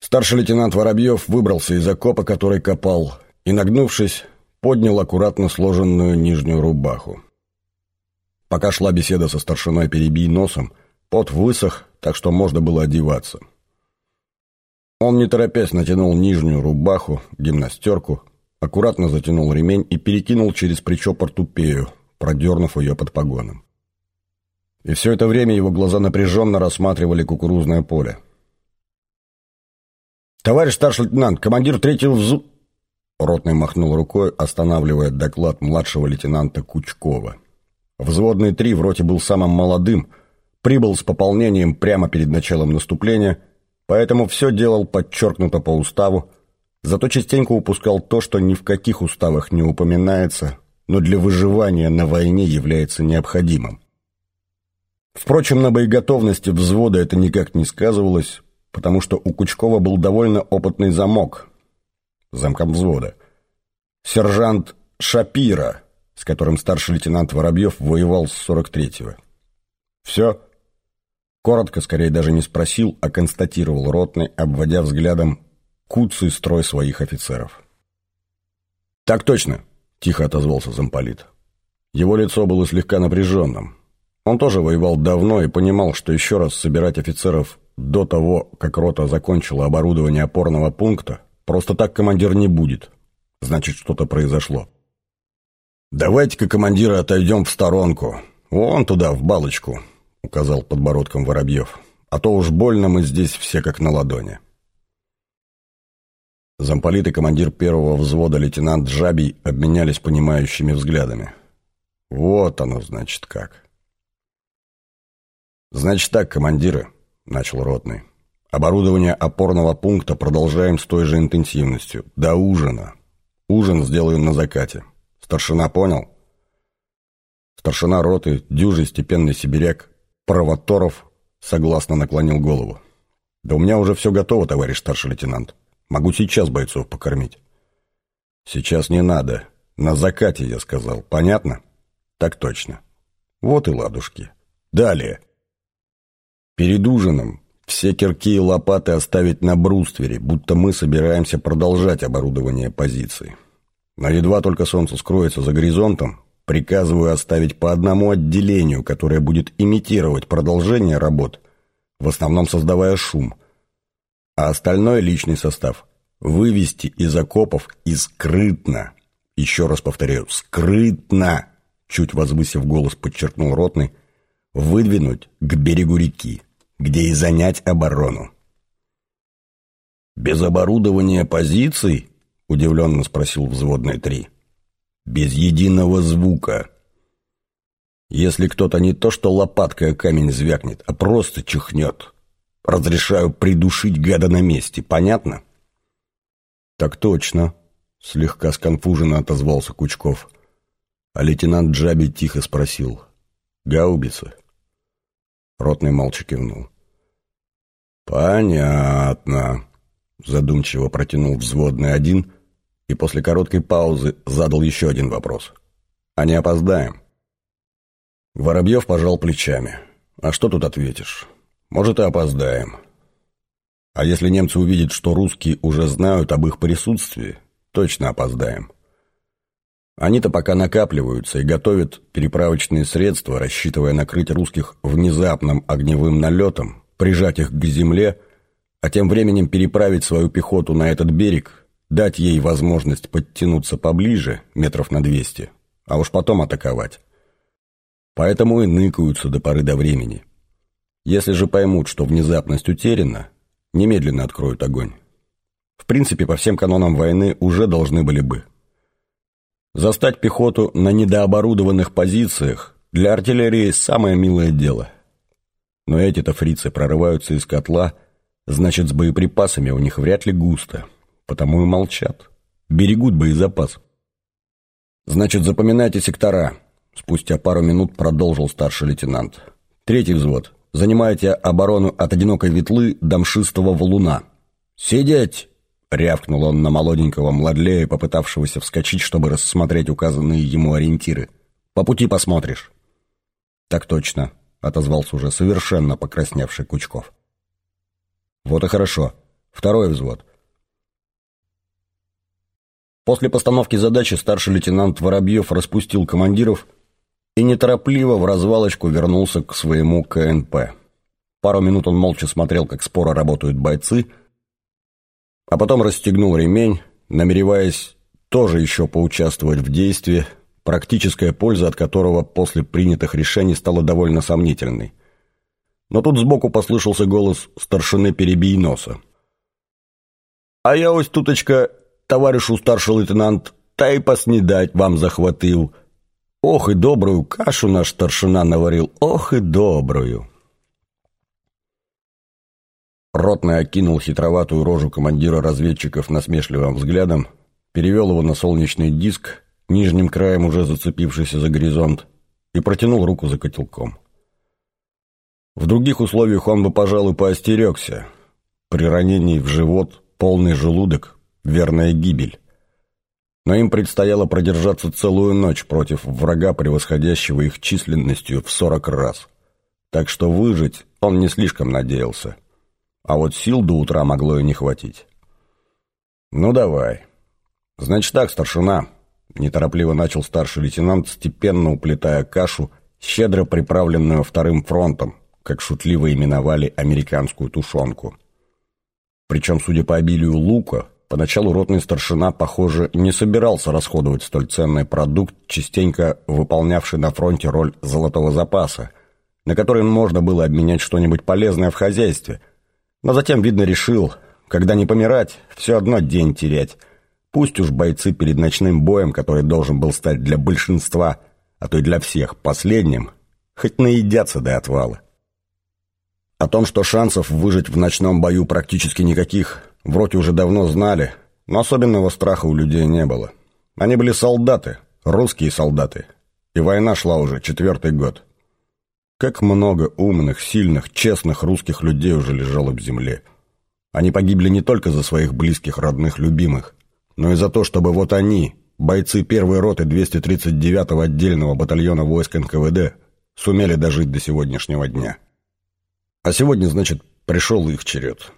Старший лейтенант Воробьев выбрался из окопа, который копал, и, нагнувшись, поднял аккуратно сложенную нижнюю рубаху. Пока шла беседа со старшиной «Перебий носом», пот высох, так что можно было одеваться. Он, не торопясь, натянул нижнюю рубаху, гимнастерку, аккуратно затянул ремень и перекинул через плечо портупею, продернув ее под погоном. И все это время его глаза напряженно рассматривали кукурузное поле. «Товарищ старший лейтенант, командир третьего взу...» Ротный махнул рукой, останавливая доклад младшего лейтенанта Кучкова. Взводный три в роте был самым молодым, прибыл с пополнением прямо перед началом наступления, поэтому все делал подчеркнуто по уставу, зато частенько упускал то, что ни в каких уставах не упоминается, но для выживания на войне является необходимым. Впрочем, на боеготовности взвода это никак не сказывалось, потому что у Кучкова был довольно опытный замок, замком взвода. Сержант Шапира, с которым старший лейтенант Воробьев воевал с 43-го. «Все?» Коротко, скорее даже не спросил, а констатировал ротный, обводя взглядом куцый строй своих офицеров. «Так точно», — тихо отозвался замполит. Его лицо было слегка напряженным. Он тоже воевал давно и понимал, что еще раз собирать офицеров до того, как рота закончила оборудование опорного пункта, просто так командир не будет. Значит, что-то произошло. «Давайте-ка, командиры, отойдем в сторонку. Вон туда, в балочку», — указал подбородком Воробьев. «А то уж больно мы здесь все как на ладони». Замполит и командир первого взвода лейтенант Жабий обменялись понимающими взглядами. «Вот оно, значит, как». «Значит так, командиры», — начал ротный. «Оборудование опорного пункта продолжаем с той же интенсивностью. До ужина. Ужин сделаем на закате. Старшина понял?» Старшина роты, дюжий степенный сибиряк, Провоторов, согласно наклонил голову. «Да у меня уже все готово, товарищ старший лейтенант. Могу сейчас бойцов покормить». «Сейчас не надо. На закате, я сказал. Понятно?» «Так точно. Вот и ладушки. Далее». Перед ужином все кирки и лопаты оставить на бруствере, будто мы собираемся продолжать оборудование позиции. Но едва только солнце скроется за горизонтом, приказываю оставить по одному отделению, которое будет имитировать продолжение работ, в основном создавая шум, а остальной личный состав вывести из окопов и скрытно, еще раз повторяю, скрытно, чуть возвысив голос, подчеркнул ротный, выдвинуть к берегу реки где и занять оборону. «Без оборудования позиций?» — удивленно спросил взводный три. «Без единого звука. Если кто-то не то что лопаткой о камень звякнет, а просто чихнет, разрешаю придушить гада на месте, понятно?» «Так точно», — слегка сконфуженно отозвался Кучков. А лейтенант Джаби тихо спросил. «Гаубицы?» Ротный молча кивнул. «Понятно», — задумчиво протянул взводный один и после короткой паузы задал еще один вопрос. «А не опоздаем?» Воробьев пожал плечами. «А что тут ответишь? Может, и опоздаем. А если немцы увидят, что русские уже знают об их присутствии, точно опоздаем. Они-то пока накапливаются и готовят переправочные средства, рассчитывая накрыть русских внезапным огневым налетом, прижать их к земле, а тем временем переправить свою пехоту на этот берег, дать ей возможность подтянуться поближе, метров на двести, а уж потом атаковать. Поэтому и ныкаются до поры до времени. Если же поймут, что внезапность утеряна, немедленно откроют огонь. В принципе, по всем канонам войны уже должны были бы. Застать пехоту на недооборудованных позициях для артиллерии самое милое дело. Но эти-то фрицы прорываются из котла, значит, с боеприпасами у них вряд ли густо, потому и молчат. Берегут боезапас. Значит, запоминайте сектора. Спустя пару минут продолжил старший лейтенант. Третий взвод. Занимайте оборону от одинокой ветлы до мшистого валуна. Сидеть! Рявкнул он на молоденького младлея, попытавшегося вскочить, чтобы рассмотреть указанные ему ориентиры. «По пути посмотришь». «Так точно», — отозвался уже совершенно покрасневший Кучков. «Вот и хорошо. Второй взвод. После постановки задачи старший лейтенант Воробьев распустил командиров и неторопливо в развалочку вернулся к своему КНП. Пару минут он молча смотрел, как споро работают бойцы, а потом расстегнул ремень, намереваясь тоже еще поучаствовать в действии, практическая польза от которого после принятых решений стала довольно сомнительной. Но тут сбоку послышался голос старшины Перебийноса. «А я ось туточка, товарищу старший лейтенант, та и поснедать вам захватил. Ох и добрую кашу наш старшина наварил, ох и добрую!» Ротный окинул хитроватую рожу командира разведчиков насмешливым взглядом, перевел его на солнечный диск, нижним краем уже зацепившийся за горизонт, и протянул руку за котелком. В других условиях он бы, пожалуй, поостерегся. При ранении в живот полный желудок — верная гибель. Но им предстояло продержаться целую ночь против врага, превосходящего их численностью в сорок раз. Так что выжить он не слишком надеялся а вот сил до утра могло и не хватить. «Ну, давай. Значит так, старшина», — неторопливо начал старший лейтенант, степенно уплетая кашу, щедро приправленную вторым фронтом, как шутливо именовали американскую тушенку. Причем, судя по обилию лука, поначалу ротный старшина, похоже, не собирался расходовать столь ценный продукт, частенько выполнявший на фронте роль золотого запаса, на который можно было обменять что-нибудь полезное в хозяйстве — но затем, видно, решил, когда не помирать, все одно день терять. Пусть уж бойцы перед ночным боем, который должен был стать для большинства, а то и для всех, последним, хоть наедятся до отвала. О том, что шансов выжить в ночном бою практически никаких, в роте уже давно знали, но особенного страха у людей не было. Они были солдаты, русские солдаты, и война шла уже четвертый год. Как много умных, сильных, честных русских людей уже лежало в земле. Они погибли не только за своих близких, родных, любимых, но и за то, чтобы вот они, бойцы первой роты 239-го отдельного батальона войск НКВД, сумели дожить до сегодняшнего дня. А сегодня, значит, пришел их черед.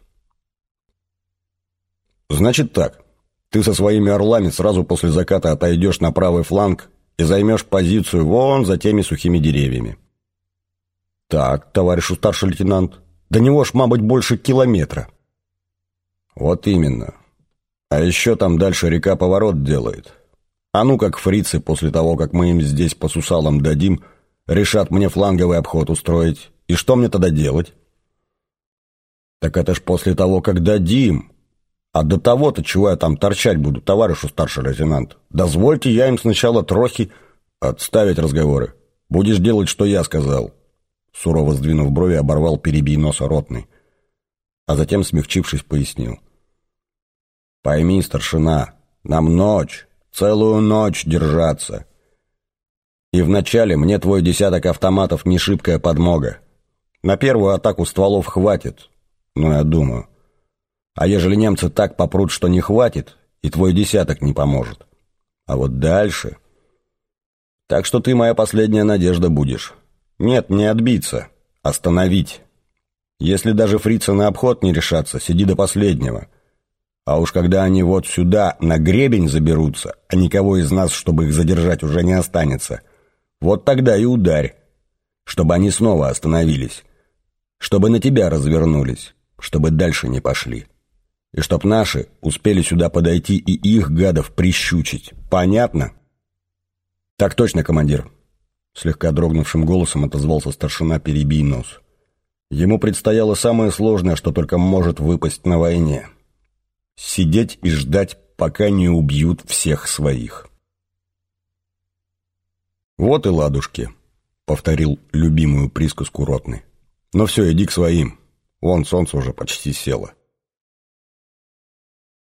Значит так, ты со своими орлами сразу после заката отойдешь на правый фланг и займешь позицию вон за теми сухими деревьями. «Так, товарищу старший лейтенант, до него ж, мабуть, больше километра». «Вот именно. А еще там дальше река поворот делает. А ну как фрицы после того, как мы им здесь по сусалам дадим, решат мне фланговый обход устроить. И что мне тогда делать?» «Так это ж после того, как дадим. А до того-то чего я там торчать буду, товарищу старший лейтенант? Дозвольте я им сначала трохи отставить разговоры. Будешь делать, что я сказал». Сурово сдвинув брови, оборвал перебий носа ротный. А затем, смягчившись, пояснил. «Пойми, старшина, нам ночь, целую ночь держаться. И вначале мне твой десяток автоматов не шибкая подмога. На первую атаку стволов хватит, ну, я думаю. А ежели немцы так попрут, что не хватит, и твой десяток не поможет. А вот дальше... Так что ты моя последняя надежда будешь». Нет, не отбиться. Остановить. Если даже фрицы на обход не решатся, сиди до последнего. А уж когда они вот сюда, на гребень заберутся, а никого из нас, чтобы их задержать, уже не останется, вот тогда и ударь, чтобы они снова остановились, чтобы на тебя развернулись, чтобы дальше не пошли. И чтоб наши успели сюда подойти и их, гадов, прищучить. Понятно? Так точно, командир. Слегка дрогнувшим голосом отозвался старшина «Перебий нос». Ему предстояло самое сложное, что только может выпасть на войне. Сидеть и ждать, пока не убьют всех своих. «Вот и ладушки», — повторил любимую присказку ротный. «Но все, иди к своим. Вон солнце уже почти село».